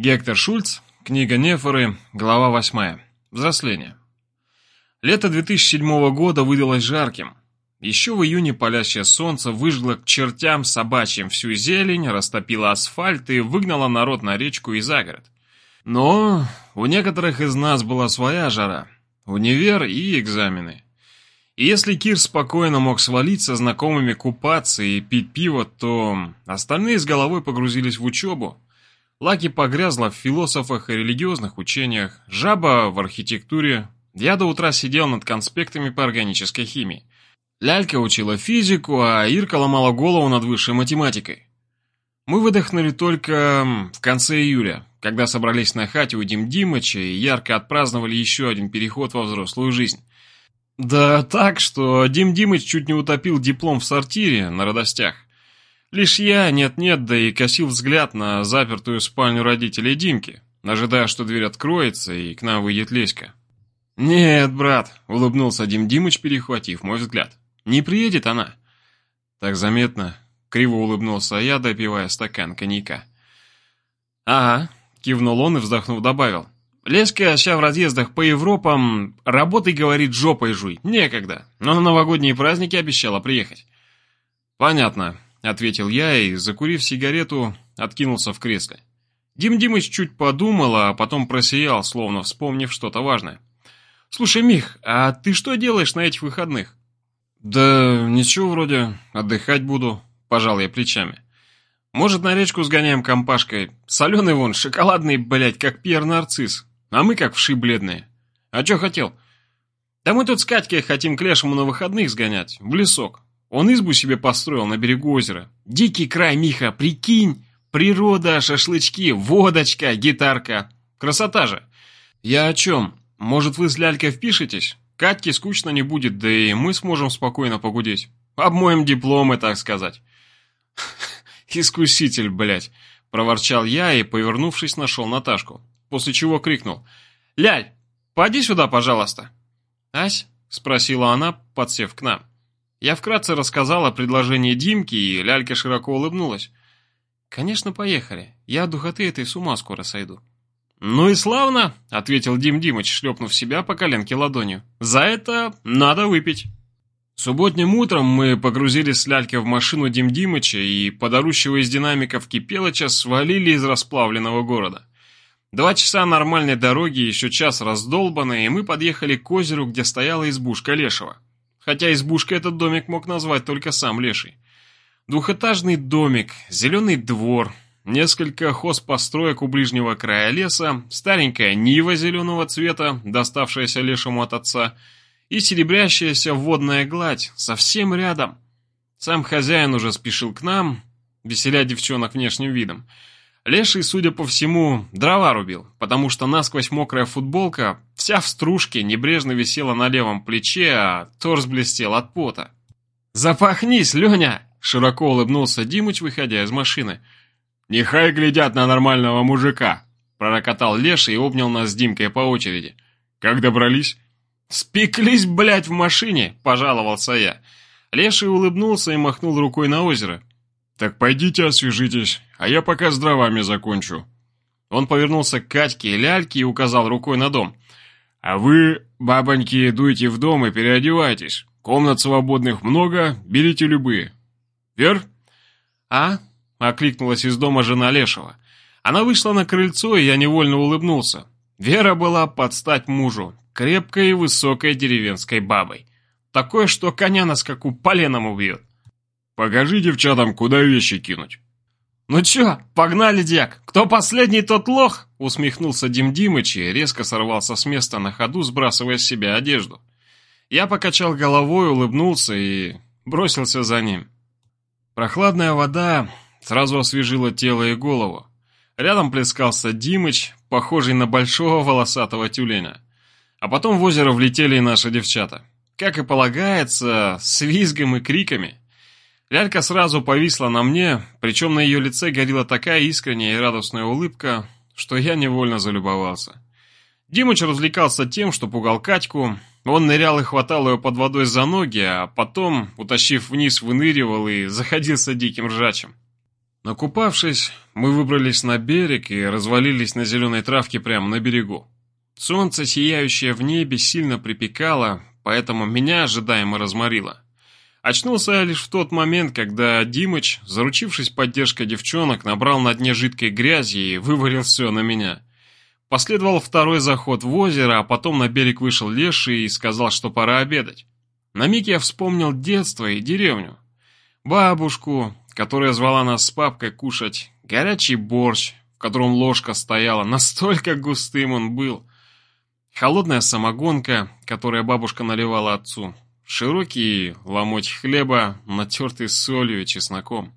Гектор Шульц, книга Нефоры, глава 8. Взросление. Лето 2007 года выдалось жарким. Еще в июне палящее солнце выжгло к чертям собачьим всю зелень, растопило асфальт и выгнало народ на речку и за город. Но у некоторых из нас была своя жара. Универ и экзамены. И если Кир спокойно мог свалить со знакомыми купаться и пить пиво, то остальные с головой погрузились в учебу. Лаки погрязла в философах и религиозных учениях, жаба в архитектуре. Я до утра сидел над конспектами по органической химии. Лялька учила физику, а Ирка ломала голову над высшей математикой. Мы выдохнули только в конце июля, когда собрались на хате у Дим Димыча и ярко отпраздновали еще один переход во взрослую жизнь. Да так, что Дим Димыч чуть не утопил диплом в сортире на радостях. Лишь я, нет-нет, да и косил взгляд на запертую спальню родителей Димки, ожидая, что дверь откроется и к нам выйдет Леська. «Нет, брат», — улыбнулся Дим Димыч, перехватив мой взгляд. «Не приедет она». «Так заметно», — криво улыбнулся я, допивая стакан коньяка. «Ага», — кивнул он и, вздохнув, добавил. «Леська ща в разъездах по Европам, работай, говорит, жопой жуй, некогда, но на новогодние праздники обещала приехать». «Понятно», — ответил я и, закурив сигарету, откинулся в кресле. Дим Димыч чуть подумал, а потом просиял, словно вспомнив что-то важное. «Слушай, Мих, а ты что делаешь на этих выходных?» «Да ничего вроде, отдыхать буду», — пожал я плечами. «Может, на речку сгоняем компашкой? Соленый вон, шоколадный, блядь, как Пьер Нарцисс, а мы как вши бледные. А чё хотел?» «Да мы тут с Катькой хотим к Лешему на выходных сгонять, в лесок. Он избу себе построил на берегу озера. Дикий край, Миха, прикинь! Природа, шашлычки, водочка, гитарка. Красота же! Я о чем? Может, вы с Лялькой впишетесь? Катьке скучно не будет, да и мы сможем спокойно погудеть. Обмоем дипломы, так сказать. «Искуситель, блядь!» – проворчал я и, повернувшись, нашел Наташку. После чего крикнул. «Ляль, поди сюда, пожалуйста!» «Ась?» – спросила она, подсев к нам. Я вкратце рассказал о предложении Димки, и Лялька широко улыбнулась. «Конечно, поехали. Я от духоты этой с ума скоро сойду». «Ну и славно», — ответил Дим Димыч, шлепнув себя по коленке ладонью. «За это надо выпить». Субботним утром мы погрузились с Лялькой в машину Дим Димыча и, подорущего из динамиков Кипелыча, свалили из расплавленного города. Два часа нормальной дороги, еще час раздолбанной, и мы подъехали к озеру, где стояла избушка Лешего хотя избушкой этот домик мог назвать только сам Леший. Двухэтажный домик, зеленый двор, несколько хозпостроек у ближнего края леса, старенькая нива зеленого цвета, доставшаяся Лешему от отца, и серебрящаяся водная гладь совсем рядом. Сам хозяин уже спешил к нам, веселя девчонок внешним видом, Леший, судя по всему, дрова рубил, потому что насквозь мокрая футболка вся в стружке небрежно висела на левом плече, а торс блестел от пота. «Запахнись, Леня!» – широко улыбнулся Димыч, выходя из машины. «Нехай глядят на нормального мужика!» – пророкотал Леша и обнял нас с Димкой по очереди. «Как добрались?» «Спеклись, блядь, в машине!» – пожаловался я. Леший улыбнулся и махнул рукой на озеро. «Так пойдите освежитесь, а я пока с дровами закончу». Он повернулся к Катьке и Ляльке и указал рукой на дом. «А вы, бабоньки, дуйте в дом и переодевайтесь. Комнат свободных много, берите любые. Вер?» «А?» — окликнулась из дома жена Лешего. Она вышла на крыльцо, и я невольно улыбнулся. Вера была под стать мужу, крепкой и высокой деревенской бабой. Такое, что коня на скаку поленом убьет. Покажи девчатам, куда вещи кинуть. «Ну чё, погнали, дьяк! Кто последний, тот лох!» Усмехнулся Дим Димыч и резко сорвался с места на ходу, сбрасывая с себя одежду. Я покачал головой, улыбнулся и бросился за ним. Прохладная вода сразу освежила тело и голову. Рядом плескался Димыч, похожий на большого волосатого тюленя. А потом в озеро влетели и наши девчата. Как и полагается, с визгом и криками. Лялька сразу повисла на мне, причем на ее лице горела такая искренняя и радостная улыбка, что я невольно залюбовался. Димыч развлекался тем, что пугал Катьку, он нырял и хватал ее под водой за ноги, а потом, утащив вниз, выныривал и заходился диким ржачем. Накупавшись, мы выбрались на берег и развалились на зеленой травке прямо на берегу. Солнце, сияющее в небе, сильно припекало, поэтому меня ожидаемо разморило. Очнулся я лишь в тот момент, когда Димыч, заручившись поддержкой девчонок, набрал на дне жидкой грязи и вывалил все на меня. Последовал второй заход в озеро, а потом на берег вышел Леший и сказал, что пора обедать. На миг я вспомнил детство и деревню. Бабушку, которая звала нас с папкой кушать горячий борщ, в котором ложка стояла, настолько густым он был. Холодная самогонка, которую бабушка наливала отцу. Широкий ломоть хлеба, натертый солью и чесноком.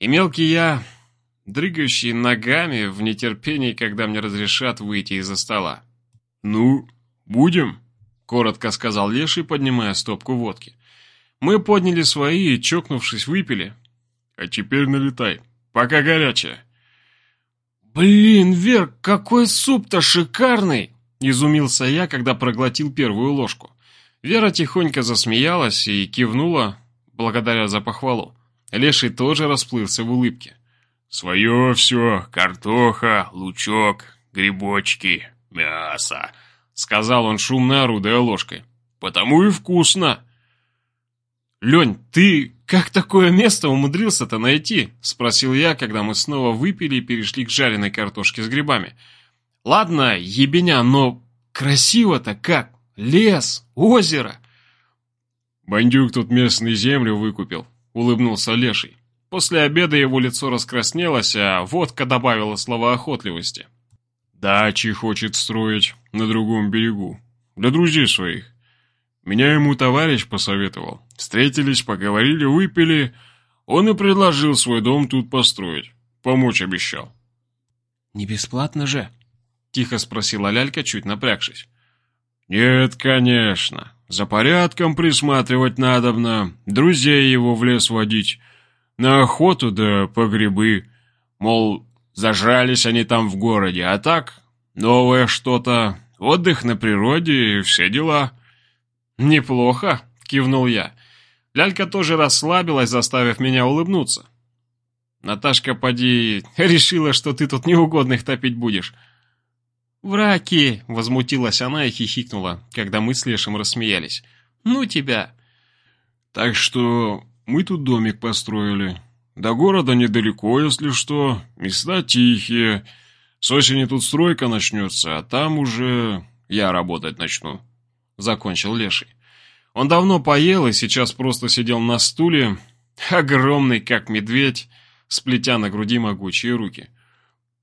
И мелкий я, дрыгающий ногами в нетерпении, когда мне разрешат выйти из-за стола. «Ну, будем?» — коротко сказал Леший, поднимая стопку водки. Мы подняли свои и, чокнувшись, выпили. «А теперь налетай, пока горячая». «Блин, Вер, какой суп-то шикарный!» — изумился я, когда проглотил первую ложку. Вера тихонько засмеялась и кивнула, благодаря за похвалу. Леший тоже расплылся в улыбке. «Свое все, картоха, лучок, грибочки, мясо», — сказал он шумно орудуя ложкой. «Потому и вкусно». «Лень, ты как такое место умудрился-то найти?» — спросил я, когда мы снова выпили и перешли к жареной картошке с грибами. «Ладно, ебеня, но красиво-то как! Лес, озеро!» «Бандюк тут местную землю выкупил», — улыбнулся Леший. После обеда его лицо раскраснелось, а водка добавила слова охотливости. «Дачи хочет строить на другом берегу. Для друзей своих. Меня ему товарищ посоветовал. Встретились, поговорили, выпили. Он и предложил свой дом тут построить. Помочь обещал. «Не бесплатно же?» — тихо спросила Лялька, чуть напрягшись. «Нет, конечно. За порядком присматривать надобно, друзей его в лес водить, на охоту да по грибы. Мол, зажрались они там в городе, а так, новое что-то, отдых на природе и все дела». «Неплохо», — кивнул я. Лялька тоже расслабилась, заставив меня улыбнуться. «Наташка, поди, решила, что ты тут неугодных топить будешь». «Враки!» — возмутилась она и хихикнула, когда мы с Лешим рассмеялись. «Ну тебя!» «Так что мы тут домик построили. До города недалеко, если что. Места тихие. С осени тут стройка начнется, а там уже я работать начну». — закончил Леший. Он давно поел и сейчас просто сидел на стуле, огромный, как медведь, сплетя на груди могучие руки.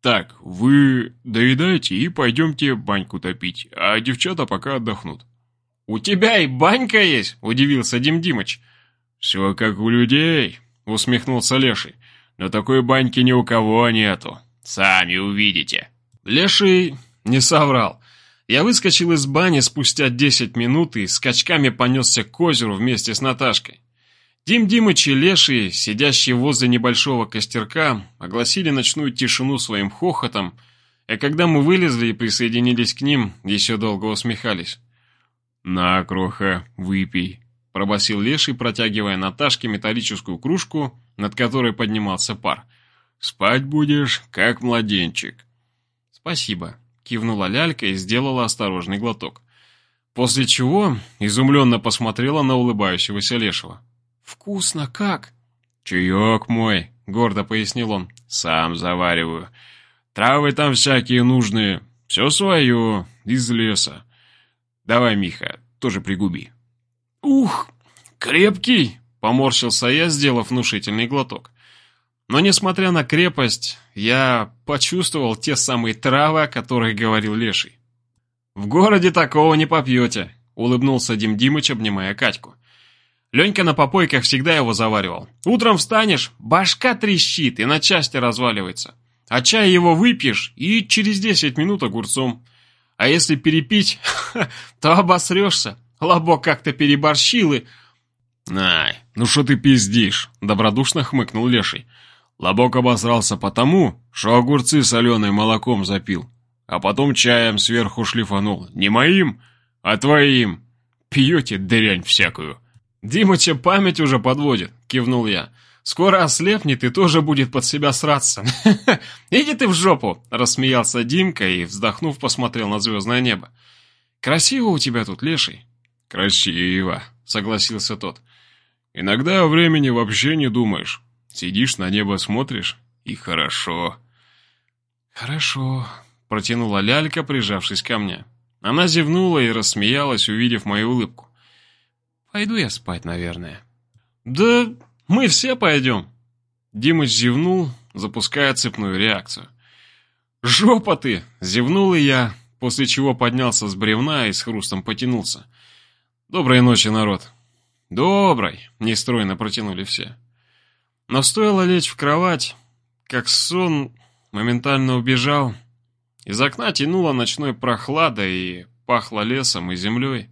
«Так, вы доедайте и пойдемте баньку топить, а девчата пока отдохнут». «У тебя и банька есть?» — удивился Дим Димыч. «Все как у людей», — усмехнулся Леший. «Но такой баньки ни у кого нету. Сами увидите». Леший не соврал. Я выскочил из бани спустя 10 минут и скачками понесся к озеру вместе с Наташкой. Дим Димыч и Леший, сидящие возле небольшого костерка, огласили ночную тишину своим хохотом, и когда мы вылезли и присоединились к ним, еще долго усмехались. «На, кроха, выпей», — пробасил Леший, протягивая Наташке металлическую кружку, над которой поднимался пар. «Спать будешь, как младенчик». «Спасибо», Кивнула лялька и сделала осторожный глоток. После чего изумленно посмотрела на улыбающегося Лешего. «Вкусно как?» «Чаек мой», — гордо пояснил он. «Сам завариваю. Травы там всякие нужные. Все свое, из леса. Давай, Миха, тоже пригуби». «Ух, крепкий!» — поморщился я, сделав внушительный глоток. Но, несмотря на крепость, я почувствовал те самые травы, о которых говорил Леший. «В городе такого не попьете», — улыбнулся Дим Димыч, обнимая Катьку. Ленька на попойках всегда его заваривал. Утром встанешь, башка трещит и на части разваливается. А чай его выпьешь и через десять минут огурцом. А если перепить, то обосрешься. Лобок как-то переборщил и... «Ай, ну что ты пиздишь?» — добродушно хмыкнул Леший. Лобок обосрался потому, что огурцы соленым молоком запил, а потом чаем сверху шлифанул. Не моим, а твоим. Пьете дрянь всякую. Димыча память уже подводит, кивнул я. Скоро ослепнет и тоже будет под себя сраться. Иди ты в жопу!» — рассмеялся Димка и, вздохнув, посмотрел на звездное небо. «Красиво у тебя тут, леший». «Красиво», — согласился тот. «Иногда о времени вообще не думаешь. Сидишь на небо, смотришь, и хорошо». «Хорошо», — протянула лялька, прижавшись ко мне. Она зевнула и рассмеялась, увидев мою улыбку. «Пойду я спать, наверное». «Да мы все пойдем». Димыч зевнул, запуская цепную реакцию. «Жопа ты!» — зевнул и я, после чего поднялся с бревна и с хрустом потянулся. «Доброй ночи, народ!» «Доброй!» — нестройно протянули все. Но стоило лечь в кровать, как сон моментально убежал. Из окна тянуло ночной прохладой и пахло лесом и землей.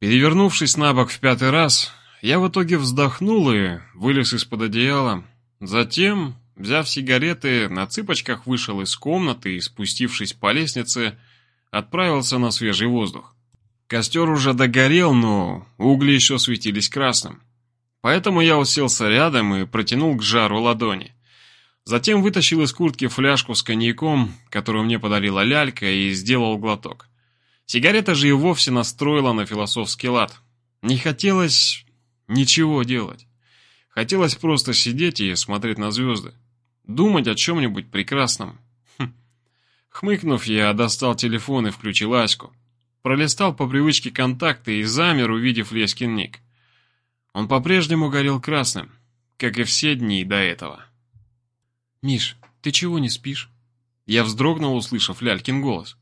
Перевернувшись на бок в пятый раз, я в итоге вздохнул и вылез из-под одеяла. Затем, взяв сигареты, на цыпочках вышел из комнаты и, спустившись по лестнице, отправился на свежий воздух. Костер уже догорел, но угли еще светились красным. Поэтому я уселся рядом и протянул к жару ладони. Затем вытащил из куртки фляжку с коньяком, которую мне подарила лялька, и сделал глоток. Сигарета же и вовсе настроила на философский лад. Не хотелось ничего делать. Хотелось просто сидеть и смотреть на звезды. Думать о чем-нибудь прекрасном. Хм. Хмыкнув, я достал телефон и включил Аську. Пролистал по привычке контакты и замер, увидев Лескин ник. Он по-прежнему горел красным, как и все дни до этого. «Миш, ты чего не спишь?» Я вздрогнул, услышав Лялькин голос.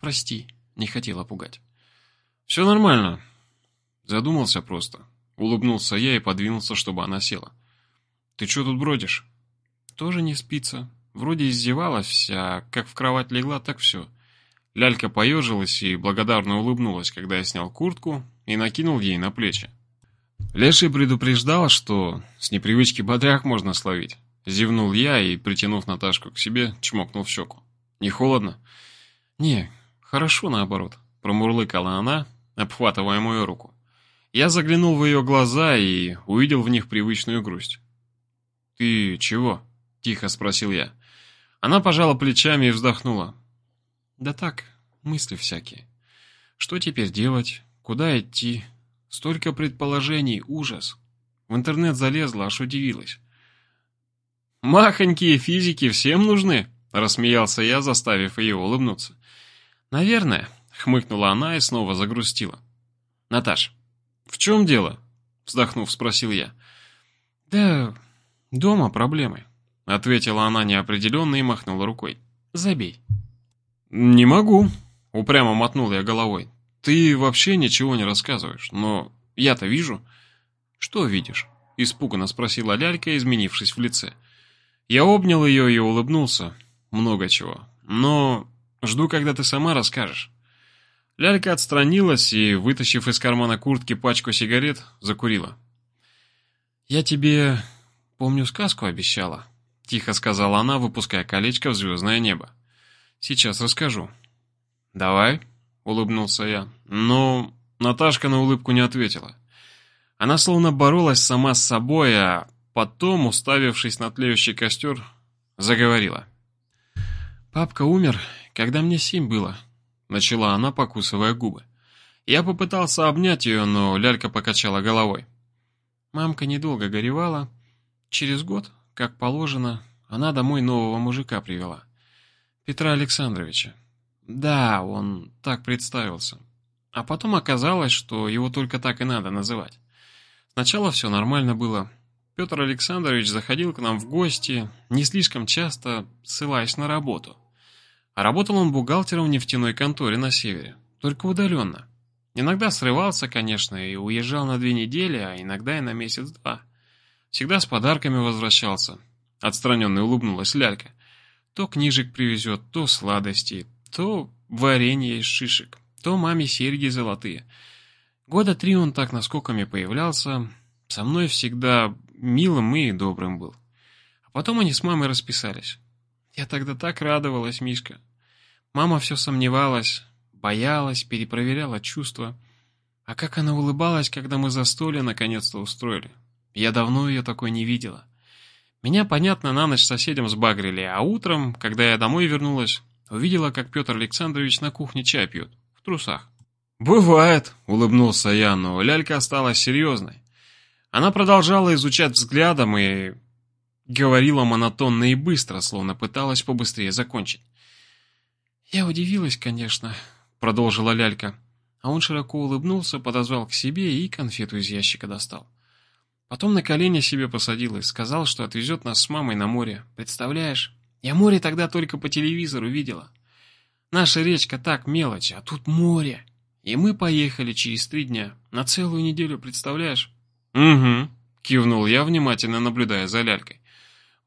«Прости, не хотела пугать». «Все нормально». Задумался просто. Улыбнулся я и подвинулся, чтобы она села. «Ты что тут бродишь?» «Тоже не спится. Вроде издевалась вся, как в кровать легла, так все». Лялька поежилась и благодарно улыбнулась, когда я снял куртку и накинул ей на плечи. Леший предупреждал, что с непривычки бодрях можно словить. Зевнул я и, притянув Наташку к себе, чмокнул в щеку. «Не холодно?» «Не, хорошо наоборот», — промурлыкала она, обхватывая мою руку. Я заглянул в ее глаза и увидел в них привычную грусть. «Ты чего?» — тихо спросил я. Она пожала плечами и вздохнула. «Да так, мысли всякие. Что теперь делать? Куда идти? Столько предположений, ужас. В интернет залезла, аж удивилась. «Махонькие физики всем нужны», — рассмеялся я, заставив ее улыбнуться. «Наверное», — хмыкнула она и снова загрустила. «Наташ, в чем дело?» — вздохнув, спросил я. «Да дома проблемы», — ответила она неопределенно и махнула рукой. «Забей». «Не могу», — упрямо мотнул я головой. «Ты вообще ничего не рассказываешь, но я-то вижу». «Что видишь?» — испуганно спросила Лялька, изменившись в лице. Я обнял ее и улыбнулся. Много чего. Но жду, когда ты сама расскажешь. Лялька отстранилась и, вытащив из кармана куртки пачку сигарет, закурила. «Я тебе, помню, сказку обещала», — тихо сказала она, выпуская колечко в звездное небо. «Сейчас расскажу». «Давай», — улыбнулся я. Но Наташка на улыбку не ответила. Она словно боролась сама с собой, а Потом, уставившись на тлеющий костер, заговорила. «Папка умер, когда мне семь было», — начала она, покусывая губы. Я попытался обнять ее, но лялька покачала головой. Мамка недолго горевала. Через год, как положено, она домой нового мужика привела. Петра Александровича. Да, он так представился. А потом оказалось, что его только так и надо называть. Сначала все нормально было, Петр Александрович заходил к нам в гости, не слишком часто ссылаясь на работу. А работал он бухгалтером в нефтяной конторе на севере, только удаленно. Иногда срывался, конечно, и уезжал на две недели, а иногда и на месяц-два. Всегда с подарками возвращался. Отстраненно улыбнулась лялька. То книжек привезет, то сладости, то варенье из шишек, то маме серьги золотые. Года три он так наскоками появлялся. Со мной всегда милым и добрым был. А потом они с мамой расписались. Я тогда так радовалась, Мишка. Мама все сомневалась, боялась, перепроверяла чувства. А как она улыбалась, когда мы застолье наконец-то устроили. Я давно ее такой не видела. Меня, понятно, на ночь соседям сбагрили, а утром, когда я домой вернулась, увидела, как Петр Александрович на кухне чай пьет, в трусах. «Бывает», — улыбнулся я, но лялька осталась серьезной. Она продолжала изучать взглядом и говорила монотонно и быстро, словно пыталась побыстрее закончить. «Я удивилась, конечно», — продолжила лялька. А он широко улыбнулся, подозвал к себе и конфету из ящика достал. Потом на колени себе посадил и сказал, что отвезет нас с мамой на море. Представляешь? Я море тогда только по телевизору видела. Наша речка так мелочь, а тут море. И мы поехали через три дня. На целую неделю, представляешь? Угу, кивнул я, внимательно наблюдая за лялькой.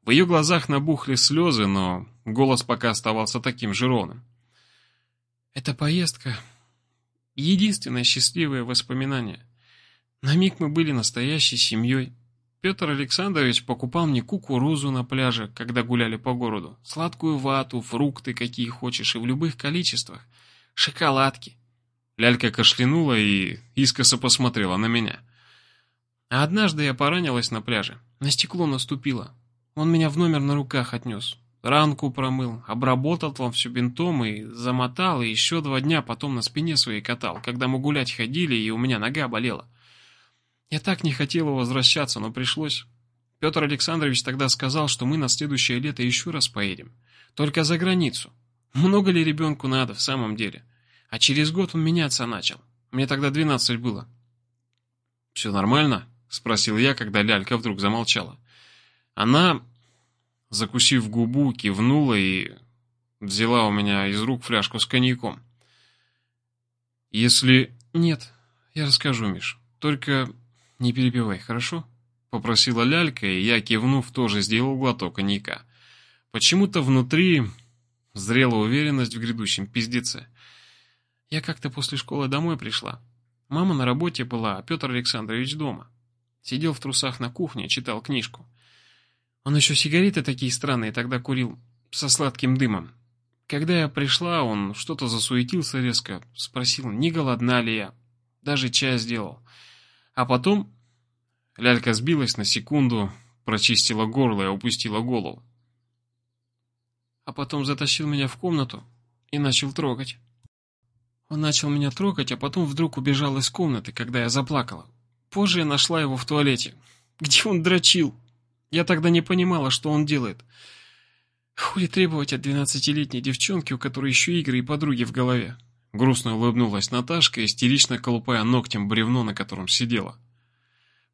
В ее глазах набухли слезы, но голос пока оставался таким же ровным. Эта поездка — единственное счастливое воспоминание. На миг мы были настоящей семьей. Петр Александрович покупал мне кукурузу на пляже, когда гуляли по городу, сладкую вату, фрукты, какие хочешь, и в любых количествах, шоколадки. Лялька кашлянула и искоса посмотрела на меня. А однажды я поранилась на пляже, на стекло наступила. Он меня в номер на руках отнес, ранку промыл, обработал там все бинтом и замотал, и еще два дня потом на спине своей катал, когда мы гулять ходили, и у меня нога болела. Я так не хотела возвращаться, но пришлось. Петр Александрович тогда сказал, что мы на следующее лето еще раз поедем. Только за границу. Много ли ребенку надо в самом деле? А через год он меняться начал. Мне тогда двенадцать было. «Все нормально?» — спросил я, когда лялька вдруг замолчала. Она, закусив губу, кивнула и взяла у меня из рук фляжку с коньяком. «Если...» «Нет, я расскажу, Миш. Только «Не перебивай, хорошо?» — попросила лялька, и я, кивнув, тоже сделал глоток коньяка. Почему-то внутри зрела уверенность в грядущем пиздеце. Я как-то после школы домой пришла. Мама на работе была, а Петр Александрович дома. Сидел в трусах на кухне, читал книжку. Он еще сигареты такие странные тогда курил, со сладким дымом. Когда я пришла, он что-то засуетился резко, спросил, не голодна ли я. Даже чай сделал. А потом... Лялька сбилась на секунду, прочистила горло и опустила голову. А потом затащил меня в комнату и начал трогать. Он начал меня трогать, а потом вдруг убежал из комнаты, когда я заплакала. Позже я нашла его в туалете, где он дрочил. Я тогда не понимала, что он делает. Хули требовать от двенадцатилетней девчонки, у которой еще игры и подруги в голове. Грустно улыбнулась Наташка, истерично колупая ногтем бревно, на котором сидела.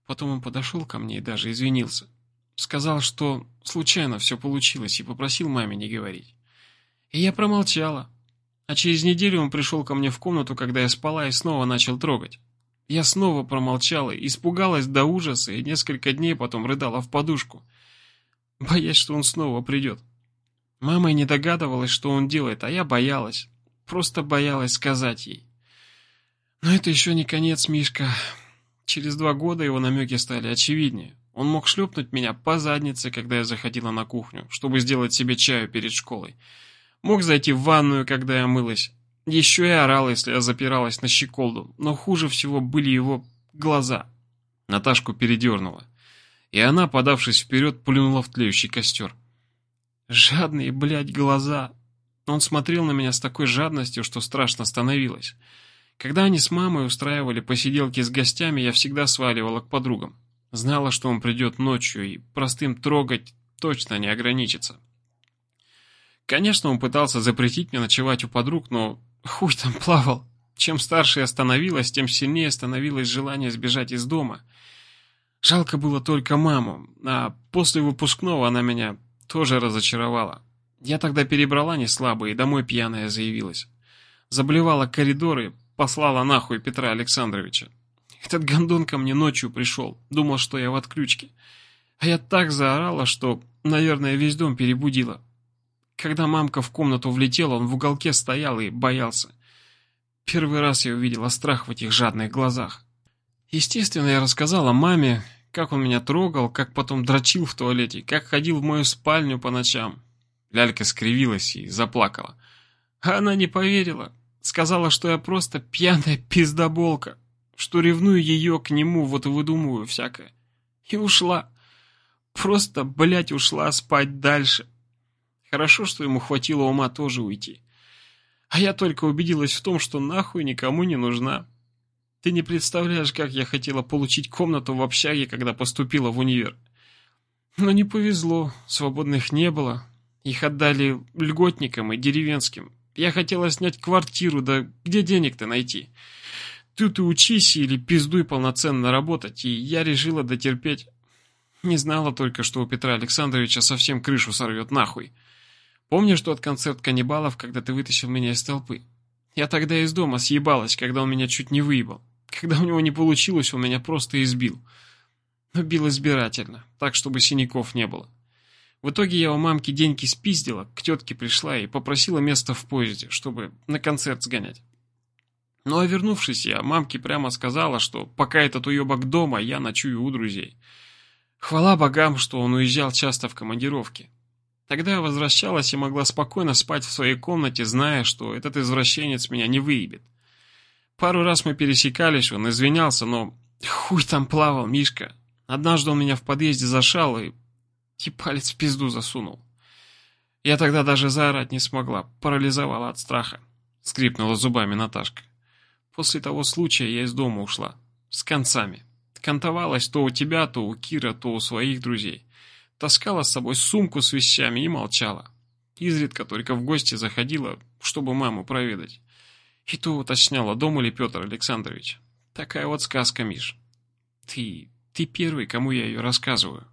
Потом он подошел ко мне и даже извинился. Сказал, что случайно все получилось, и попросил маме не говорить. И я промолчала. А через неделю он пришел ко мне в комнату, когда я спала, и снова начал трогать. Я снова промолчала, испугалась до ужаса, и несколько дней потом рыдала в подушку, боясь, что он снова придет. Мама и не догадывалась, что он делает, а я боялась. Просто боялась сказать ей. Но это еще не конец, Мишка. Через два года его намеки стали очевиднее. Он мог шлепнуть меня по заднице, когда я заходила на кухню, чтобы сделать себе чаю перед школой. Мог зайти в ванную, когда я мылась. Еще и орал, если я запиралась на щеколду. Но хуже всего были его глаза. Наташку передернула. И она, подавшись вперед, плюнула в тлеющий костер. Жадные, блядь, глаза. Он смотрел на меня с такой жадностью, что страшно становилось. Когда они с мамой устраивали посиделки с гостями, я всегда сваливала к подругам. Знала, что он придет ночью, и простым трогать точно не ограничится. Конечно, он пытался запретить мне ночевать у подруг, но хуй там плавал. Чем старше я становилась, тем сильнее становилось желание сбежать из дома. Жалко было только маму, а после выпускного она меня тоже разочаровала. Я тогда перебрала не слабо и домой пьяная заявилась. Заблевала коридоры, послала нахуй Петра Александровича. Этот гондон ко мне ночью пришел, думал, что я в отключке. А я так заорала, что, наверное, весь дом перебудила. Когда мамка в комнату влетела, он в уголке стоял и боялся. Первый раз я увидела страх в этих жадных глазах. Естественно, я рассказала маме, как он меня трогал, как потом дрочил в туалете, как ходил в мою спальню по ночам. Лялька скривилась и заплакала. Она не поверила. Сказала, что я просто пьяная пиздоболка, что ревную ее к нему, вот и выдумываю всякое. И ушла. Просто, блядь, ушла спать дальше. Хорошо, что ему хватило ума тоже уйти. А я только убедилась в том, что нахуй никому не нужна. Ты не представляешь, как я хотела получить комнату в общаге, когда поступила в универ. Но не повезло, свободных не было. Их отдали льготникам и деревенским. Я хотела снять квартиру, да где денег-то найти? Тут и учись или пиздуй полноценно работать, и я решила дотерпеть. Не знала только, что у Петра Александровича совсем крышу сорвет нахуй. Помнишь тот концерт каннибалов, когда ты вытащил меня из толпы? Я тогда из дома съебалась, когда он меня чуть не выебал. Когда у него не получилось, он меня просто избил. Но бил избирательно, так, чтобы синяков не было. В итоге я у мамки деньги спиздила, к тетке пришла и попросила место в поезде, чтобы на концерт сгонять. Ну а вернувшись, я мамке прямо сказала, что пока этот уебок дома, я ночую у друзей. Хвала богам, что он уезжал часто в командировки. Тогда я возвращалась и могла спокойно спать в своей комнате, зная, что этот извращенец меня не выебет. Пару раз мы пересекались, он извинялся, но хуй там плавал, Мишка. Однажды он меня в подъезде зашал и, и палец в пизду засунул. Я тогда даже заорать не смогла, парализовала от страха. Скрипнула зубами Наташка. После того случая я из дома ушла. С концами. Кантовалась то у тебя, то у Кира, то у своих друзей. Таскала с собой сумку с вещами и молчала. Изредка только в гости заходила, чтобы маму проведать. И то уточняла, дома ли Петр Александрович. Такая вот сказка, Миш. Ты, ты первый, кому я ее рассказываю.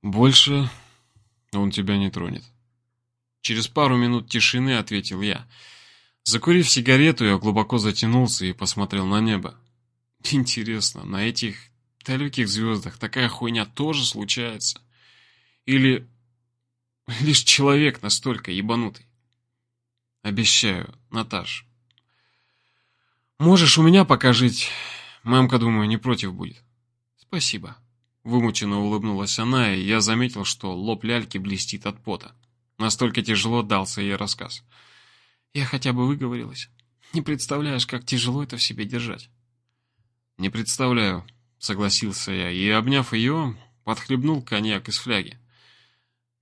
Больше он тебя не тронет. Через пару минут тишины ответил я. Закурив сигарету, я глубоко затянулся и посмотрел на небо. Интересно, на этих далеких звездах такая хуйня тоже случается? Или лишь человек настолько ебанутый? Обещаю, Наташ. Можешь у меня пока жить. Мамка, думаю, не против будет. Спасибо. Вымученно улыбнулась она, и я заметил, что лоб ляльки блестит от пота. Настолько тяжело дался ей рассказ. Я хотя бы выговорилась. Не представляешь, как тяжело это в себе держать. Не представляю, согласился я, и, обняв ее, подхлебнул коньяк из фляги.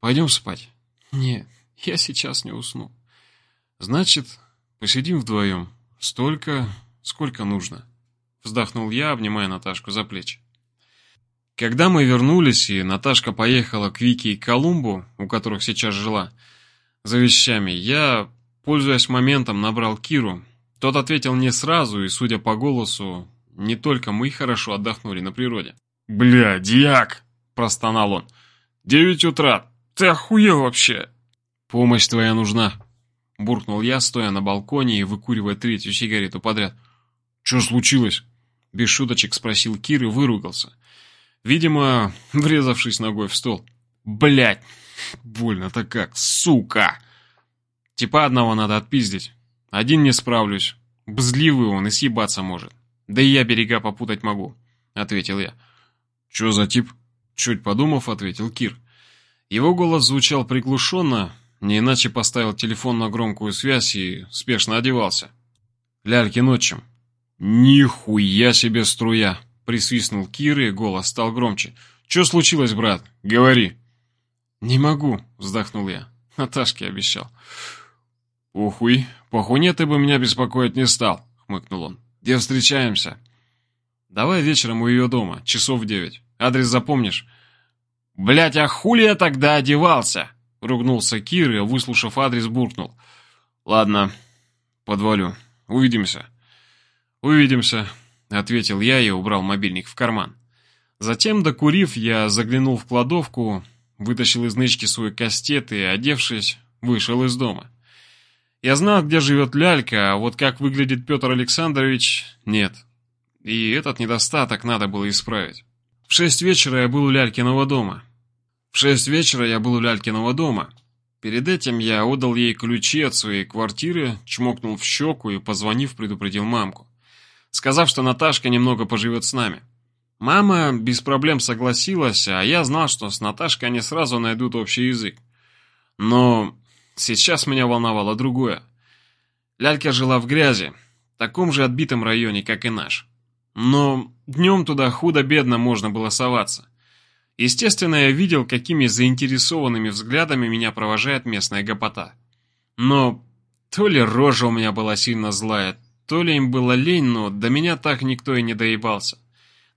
Пойдем спать. Не, я сейчас не усну. Значит, посидим вдвоем. Столько, сколько нужно. Вздохнул я, обнимая Наташку за плечи. Когда мы вернулись, и Наташка поехала к Вике и Колумбу, у которых сейчас жила, за вещами, я Пользуясь моментом, набрал Киру. Тот ответил не сразу, и, судя по голосу, не только мы хорошо отдохнули на природе. «Бля, дьяк!» – простонал он. «Девять утра! Ты охуел вообще!» «Помощь твоя нужна!» – буркнул я, стоя на балконе и выкуривая третью сигарету подряд. «Что случилось?» – без шуточек спросил Кир и выругался. Видимо, врезавшись ногой в стол. «Блядь! Больно-то как, сука!» Типа одного надо отпиздить. Один не справлюсь. Бзливый он и съебаться может. Да и я берега попутать могу, ответил я. Чё за тип? Чуть подумав, ответил Кир. Его голос звучал приглушенно, не иначе поставил телефон на громкую связь и спешно одевался. Лялькин отчим. Нихуя себе струя! Присвистнул Кир, и голос стал громче. Что случилось, брат? Говори. Не могу, вздохнул я. Наташке обещал. «Ухуй, по хуне ты бы меня беспокоить не стал», — хмыкнул он. «Где встречаемся?» «Давай вечером у ее дома, часов в девять. Адрес запомнишь?» «Блядь, а хули я тогда одевался?» — ругнулся Кир и, выслушав адрес, буркнул. «Ладно, подвалю. Увидимся». «Увидимся», — ответил я и убрал мобильник в карман. Затем, докурив, я заглянул в кладовку, вытащил из нычки свой кастет и, одевшись, вышел из дома. Я знал, где живет лялька, а вот как выглядит Петр Александрович – нет. И этот недостаток надо было исправить. В шесть вечера я был у Лялькиного дома. В шесть вечера я был у Лялькиного дома. Перед этим я отдал ей ключи от своей квартиры, чмокнул в щеку и, позвонив, предупредил мамку. Сказав, что Наташка немного поживет с нами. Мама без проблем согласилась, а я знал, что с Наташкой они сразу найдут общий язык. Но Сейчас меня волновало другое. Лялька жила в грязи, в таком же отбитом районе, как и наш. Но днем туда худо-бедно можно было соваться. Естественно, я видел, какими заинтересованными взглядами меня провожает местная гопота. Но то ли рожа у меня была сильно злая, то ли им было лень, но до меня так никто и не доебался.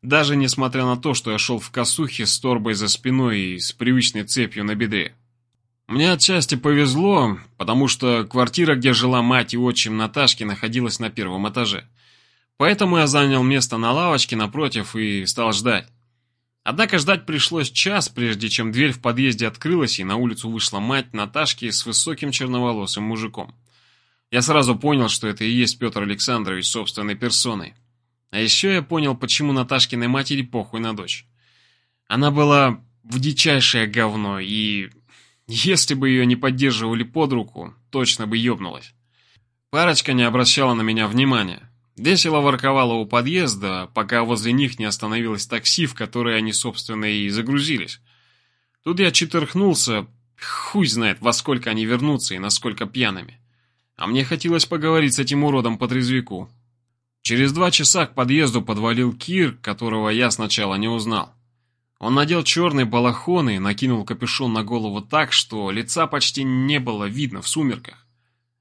Даже несмотря на то, что я шел в косухе с торбой за спиной и с привычной цепью на бедре. Мне отчасти повезло, потому что квартира, где жила мать и отчим Наташки, находилась на первом этаже. Поэтому я занял место на лавочке напротив и стал ждать. Однако ждать пришлось час, прежде чем дверь в подъезде открылась, и на улицу вышла мать Наташки с высоким черноволосым мужиком. Я сразу понял, что это и есть Петр Александрович собственной персоной. А еще я понял, почему Наташкиной матери похуй на дочь. Она была в дичайшее говно, и если бы ее не поддерживали под руку, точно бы ёбнулась. Парочка не обращала на меня внимания. Весело ворковала у подъезда, пока возле них не остановилось такси, в которое они, собственно, и загрузились. Тут я читерхнулся, хуй знает, во сколько они вернутся и насколько пьяными. А мне хотелось поговорить с этим уродом по трезвику. Через два часа к подъезду подвалил Кир, которого я сначала не узнал. Он надел черный балахон и накинул капюшон на голову так, что лица почти не было видно в сумерках.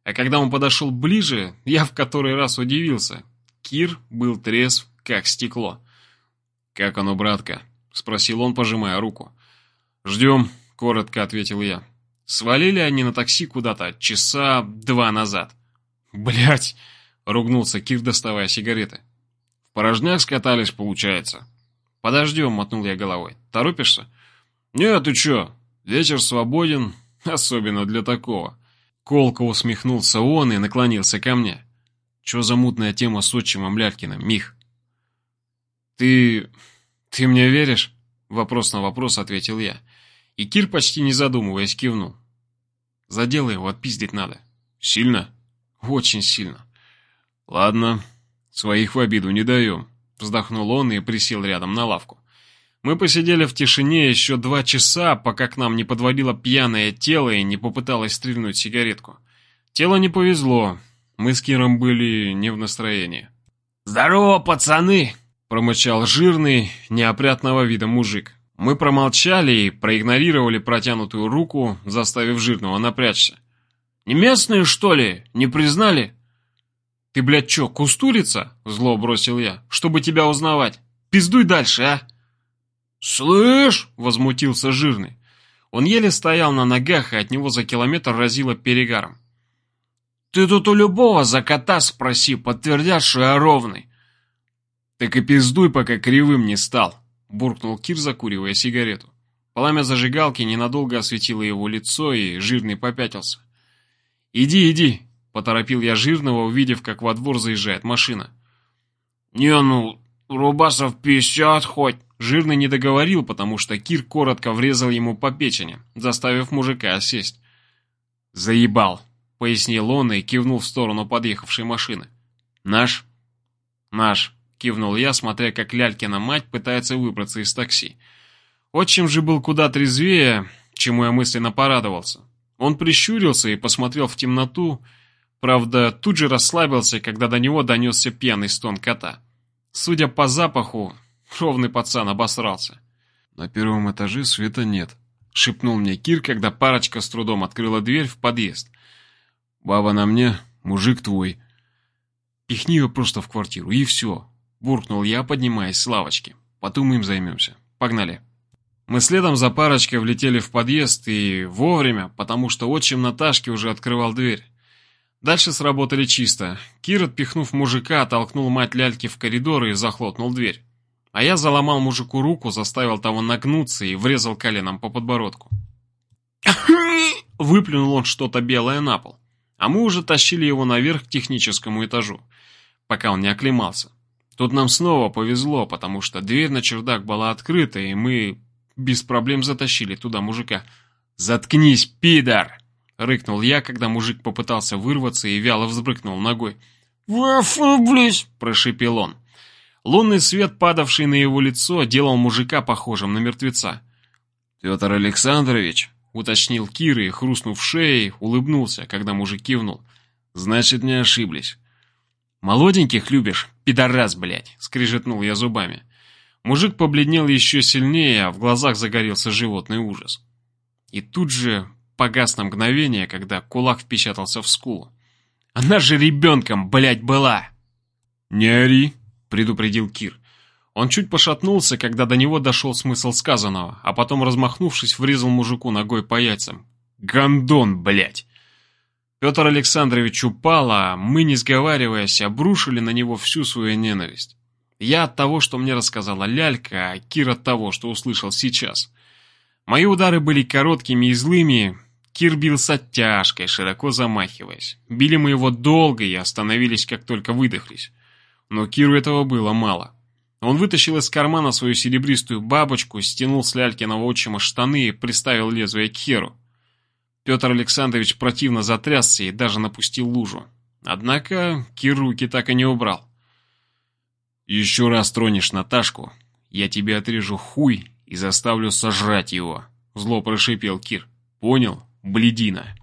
А когда он подошел ближе, я в который раз удивился. Кир был трезв, как стекло. «Как оно, братка?» — спросил он, пожимая руку. «Ждем», — коротко ответил я. Свалили они на такси куда-то часа два назад. Блять, ругнулся Кир, доставая сигареты. В порожняк скатались, получается. Подождем, мотнул я головой. Торопишься? Нет, ты чё? Вечер свободен, особенно для такого. Колко усмехнулся он и наклонился ко мне. Чё за мутная тема с отчимом Лялькиным, Мих? Ты... ты мне веришь? Вопрос на вопрос ответил я. И Кир, почти не задумываясь, кивнул. За дело его отпиздить надо. Сильно? Очень сильно. Ладно, своих в обиду не даем. Вздохнул он и присел рядом на лавку. Мы посидели в тишине еще два часа, пока к нам не подводило пьяное тело и не попыталось стрельнуть сигаретку. Тело не повезло. Мы с Киром были не в настроении. «Здорово, пацаны!» – промычал жирный, неопрятного вида мужик. Мы промолчали и проигнорировали протянутую руку, заставив жирного напрячься. «Не местные, что ли? Не признали?» «Ты, блядь, чё, кустурица?» — зло бросил я. «Чтобы тебя узнавать. Пиздуй дальше, а!» «Слышь!» — возмутился жирный. Он еле стоял на ногах, и от него за километр разило перегаром. «Ты тут у любого за кота спроси, подтвердят, что я ровный». «Так и пиздуй, пока кривым не стал», — буркнул Кир, закуривая сигарету. Пламя зажигалки ненадолго осветило его лицо, и жирный попятился. «Иди, иди!» — поторопил я жирного, увидев, как во двор заезжает машина. «Не, ну, рубасов пятьдесят хоть!» Жирный не договорил, потому что Кир коротко врезал ему по печени, заставив мужика сесть. «Заебал!» — пояснил он и кивнул в сторону подъехавшей машины. «Наш?» «Наш!» — кивнул я, смотря как Лялькина мать пытается выбраться из такси. Отчим же был куда трезвее, чему я мысленно порадовался. Он прищурился и посмотрел в темноту, правда, тут же расслабился, когда до него донесся пьяный стон кота. Судя по запаху, ровный пацан обосрался. «На первом этаже света нет», — шепнул мне Кир, когда парочка с трудом открыла дверь в подъезд. «Баба на мне, мужик твой. Пихни ее просто в квартиру, и все. Буркнул я, поднимаясь с лавочки. Потом им займемся. Погнали. Мы следом за парочкой влетели в подъезд и вовремя, потому что отчим Наташки уже открывал дверь. Дальше сработали чисто. Кир, отпихнув мужика, оттолкнул мать ляльки в коридор и захлопнул дверь. А я заломал мужику руку, заставил того нагнуться и врезал коленом по подбородку. Выплюнул он что-то белое на пол. А мы уже тащили его наверх к техническому этажу, пока он не оклемался. Тут нам снова повезло, потому что дверь на чердак была открыта, и мы без проблем затащили туда мужика. «Заткнись, пидор!» — рыкнул я, когда мужик попытался вырваться и вяло взбрыкнул ногой. «Вы ошиблись!» — прошипел он. Лунный свет, падавший на его лицо, делал мужика похожим на мертвеца. «Петр Александрович!» — уточнил Кир и, хрустнув шеей, улыбнулся, когда мужик кивнул. «Значит, не ошиблись. «Молоденьких любишь, пидорас, блядь!» — скрижетнул я зубами. Мужик побледнел еще сильнее, а в глазах загорелся животный ужас. И тут же погас на мгновение, когда кулак впечатался в скулу. Она же ребенком, блядь, была! «Не ори», — предупредил Кир. Он чуть пошатнулся, когда до него дошел смысл сказанного, а потом, размахнувшись, врезал мужику ногой по яйцам. «Гондон, блядь!» Петр Александрович упал, а мы, не сговариваясь, обрушили на него всю свою ненависть. Я от того, что мне рассказала лялька, а Кир от того, что услышал сейчас. Мои удары были короткими и злыми, Кир бил с оттяжкой, широко замахиваясь. Били мы его долго и остановились, как только выдохлись. Но Киру этого было мало. Он вытащил из кармана свою серебристую бабочку, стянул с Лялькиного отчима штаны и приставил лезвие к Херу. Петр Александрович противно затрясся и даже напустил лужу. Однако Кир руки так и не убрал. «Еще раз тронешь Наташку, я тебе отрежу хуй и заставлю сожрать его», — зло прошипел Кир. «Понял, бледина?»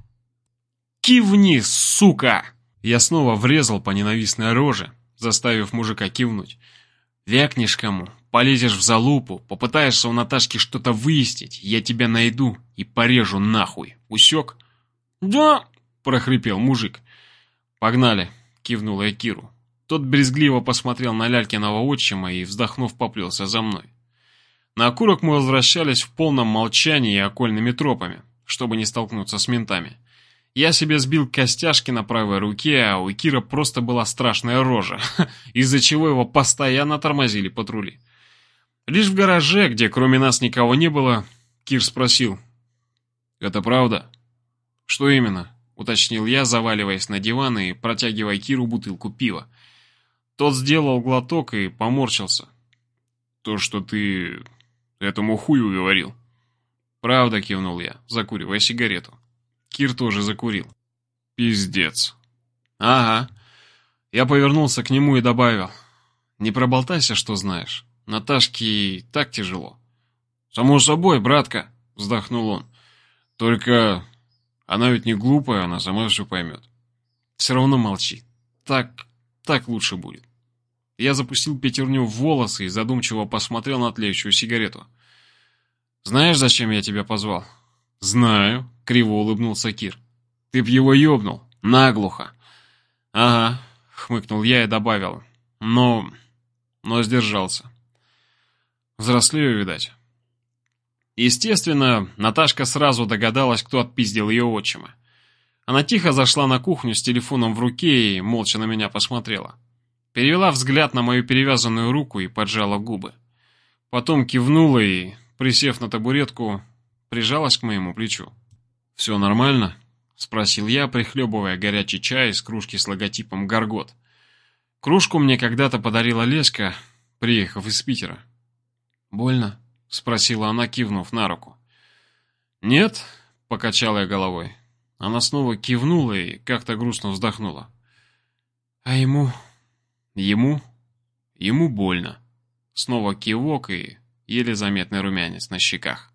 «Кивни, сука!» Я снова врезал по ненавистной роже, заставив мужика кивнуть. Вякнешь кому, полезешь в залупу, попытаешься у Наташки что-то выяснить, я тебя найду и порежу нахуй. Усек? Да, прохрипел мужик. Погнали, кивнула я Киру. Тот брезгливо посмотрел на Лялькиного отчима и, вздохнув, поплелся за мной. На окурок мы возвращались в полном молчании и окольными тропами, чтобы не столкнуться с ментами. Я себе сбил костяшки на правой руке, а у Кира просто была страшная рожа, из-за чего его постоянно тормозили патрули. Лишь в гараже, где кроме нас никого не было, Кир спросил. «Это правда?» «Что именно?» — уточнил я, заваливаясь на диван и протягивая Киру бутылку пива. Тот сделал глоток и поморщился. «То, что ты этому хую говорил». «Правда», — кивнул я, закуривая сигарету. Кир тоже закурил. Пиздец. Ага. Я повернулся к нему и добавил. Не проболтайся, что знаешь. Наташке так тяжело. Само собой, братка, вздохнул он. Только она ведь не глупая, она сама все поймет. Все равно молчи. Так, так лучше будет. Я запустил пятерню в волосы и задумчиво посмотрел на тлеющую сигарету. «Знаешь, зачем я тебя позвал?» «Знаю», — криво улыбнулся Кир. «Ты б его ёбнул, наглухо». «Ага», — хмыкнул я и добавил. «Но... но сдержался. Взрослею, видать». Естественно, Наташка сразу догадалась, кто отпиздил ее отчима. Она тихо зашла на кухню с телефоном в руке и молча на меня посмотрела. Перевела взгляд на мою перевязанную руку и поджала губы. Потом кивнула и, присев на табуретку, прижалась к моему плечу. «Все нормально?» — спросил я, прихлебывая горячий чай из кружки с логотипом «Гаргот». Кружку мне когда-то подарила Леска, приехав из Питера. «Больно?» — спросила она, кивнув на руку. «Нет», — покачала я головой. Она снова кивнула и как-то грустно вздохнула. «А ему?» «Ему?» «Ему больно». Снова кивок и еле заметный румянец на щеках.